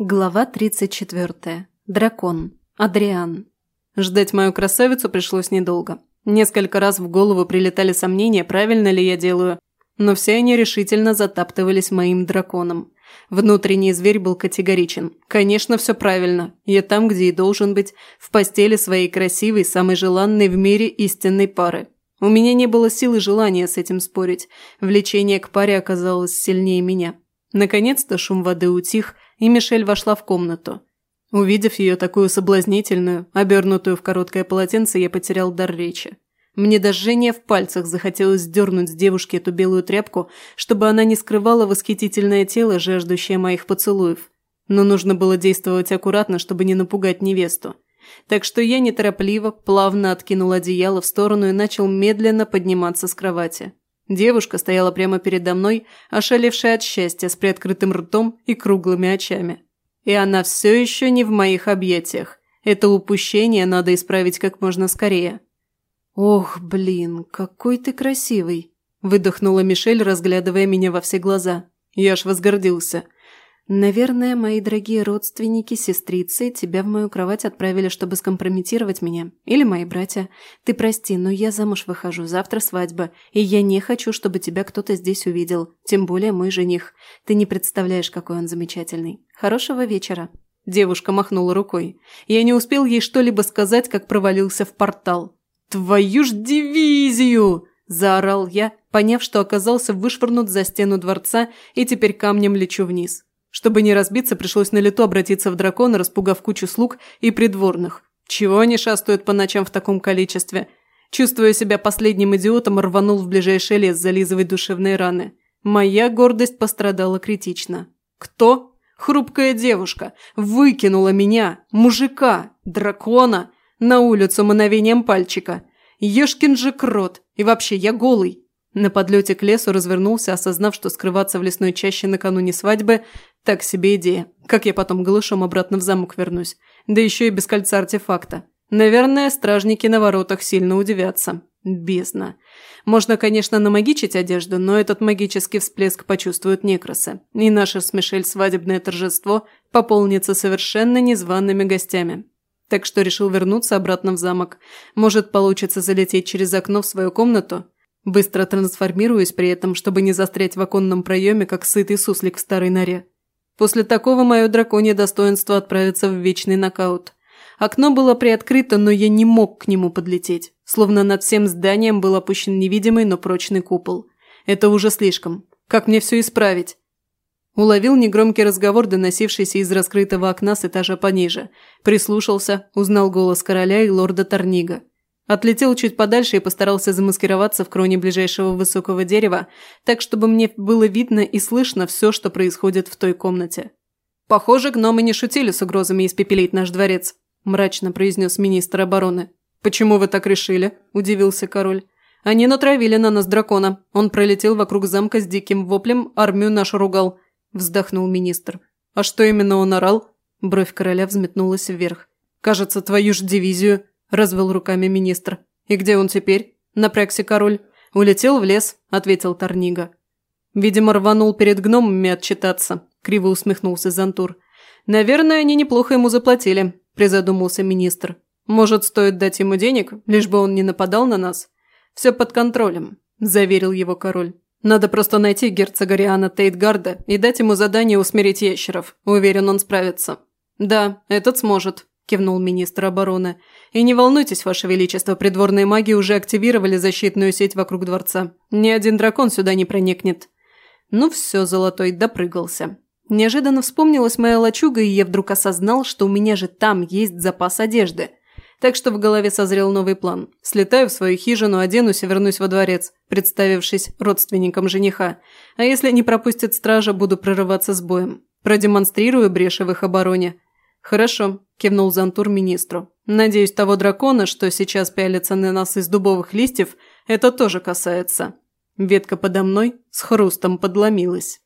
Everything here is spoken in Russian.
Глава 34. Дракон. Адриан. Ждать мою красавицу пришлось недолго. Несколько раз в голову прилетали сомнения, правильно ли я делаю, но все они решительно затаптывались моим драконом. Внутренний зверь был категоричен. Конечно, все правильно. Я там, где и должен быть, в постели своей красивой, самой желанной в мире истинной пары. У меня не было сил и желания с этим спорить. Влечение к паре оказалось сильнее меня. Наконец-то шум воды утих, и Мишель вошла в комнату. Увидев ее такую соблазнительную, обернутую в короткое полотенце, я потерял дар речи. Мне до жжения в пальцах захотелось сдернуть с девушки эту белую тряпку, чтобы она не скрывала восхитительное тело, жаждущее моих поцелуев. Но нужно было действовать аккуратно, чтобы не напугать невесту. Так что я неторопливо, плавно откинул одеяло в сторону и начал медленно подниматься с кровати. Девушка стояла прямо передо мной, ошалевшая от счастья, с приоткрытым ртом и круглыми очами. И она все еще не в моих объятиях. Это упущение надо исправить как можно скорее. «Ох, блин, какой ты красивый!» – выдохнула Мишель, разглядывая меня во все глаза. Я аж возгордился. Наверное, мои дорогие родственники, сестрицы, тебя в мою кровать отправили, чтобы скомпрометировать меня. Или мои братья. Ты прости, но я замуж выхожу, завтра свадьба, и я не хочу, чтобы тебя кто-то здесь увидел. Тем более мой жених. Ты не представляешь, какой он замечательный. Хорошего вечера. Девушка махнула рукой. Я не успел ей что-либо сказать, как провалился в портал. «Твою ж дивизию!» – заорал я, поняв, что оказался вышвырнут за стену дворца и теперь камнем лечу вниз. Чтобы не разбиться, пришлось на лету обратиться в дракона, распугав кучу слуг и придворных. Чего они шастают по ночам в таком количестве? Чувствуя себя последним идиотом, рванул в ближайший лес зализывать душевные раны. Моя гордость пострадала критично. Кто? Хрупкая девушка. Выкинула меня, мужика, дракона, на улицу мановением пальчика. Ешкин же крот. И вообще, я голый. На подлете к лесу развернулся, осознав, что скрываться в лесной чаще накануне свадьбы – так себе идея. Как я потом голышом обратно в замок вернусь? Да еще и без кольца артефакта. Наверное, стражники на воротах сильно удивятся. Бездна. Можно, конечно, намагичить одежду, но этот магический всплеск почувствуют некрасы. И наше с Мишель свадебное торжество пополнится совершенно незваными гостями. Так что решил вернуться обратно в замок. Может, получится залететь через окно в свою комнату? Быстро трансформируясь при этом, чтобы не застрять в оконном проеме, как сытый суслик в старой норе. После такого мое драконье достоинство отправится в вечный нокаут. Окно было приоткрыто, но я не мог к нему подлететь. Словно над всем зданием был опущен невидимый, но прочный купол. Это уже слишком. Как мне все исправить? Уловил негромкий разговор, доносившийся из раскрытого окна с этажа пониже. Прислушался, узнал голос короля и лорда Торнига. Отлетел чуть подальше и постарался замаскироваться в кроне ближайшего высокого дерева, так чтобы мне было видно и слышно все, что происходит в той комнате. «Похоже, гномы не шутили с угрозами испепелить наш дворец», – мрачно произнес министр обороны. «Почему вы так решили?» – удивился король. «Они натравили на нас дракона. Он пролетел вокруг замка с диким воплем, армию нашу ругал», – вздохнул министр. «А что именно он орал?» Бровь короля взметнулась вверх. «Кажется, твою ж дивизию», – развел руками министр. «И где он теперь?» – напрягся король. «Улетел в лес», – ответил Торнига. «Видимо, рванул перед гномами отчитаться», – криво усмехнулся Зантур. «Наверное, они неплохо ему заплатили», – призадумался министр. «Может, стоит дать ему денег, лишь бы он не нападал на нас?» «Все под контролем», – заверил его король. «Надо просто найти герцога Риана Тейтгарда и дать ему задание усмирить ящеров. Уверен, он справится». «Да, этот сможет», – кивнул министр обороны. «И не волнуйтесь, Ваше Величество, придворные маги уже активировали защитную сеть вокруг дворца. Ни один дракон сюда не проникнет». Ну все, Золотой, допрыгался. Неожиданно вспомнилась моя лачуга, и я вдруг осознал, что у меня же там есть запас одежды. Так что в голове созрел новый план. Слетаю в свою хижину, оденусь и вернусь во дворец, представившись родственником жениха. А если не пропустят стража, буду прорываться с боем. Продемонстрирую бреши в их обороне. «Хорошо», – кивнул Зантур министру. «Надеюсь, того дракона, что сейчас пялится на нас из дубовых листьев, это тоже касается». Ветка подо мной с хрустом подломилась.